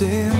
sin.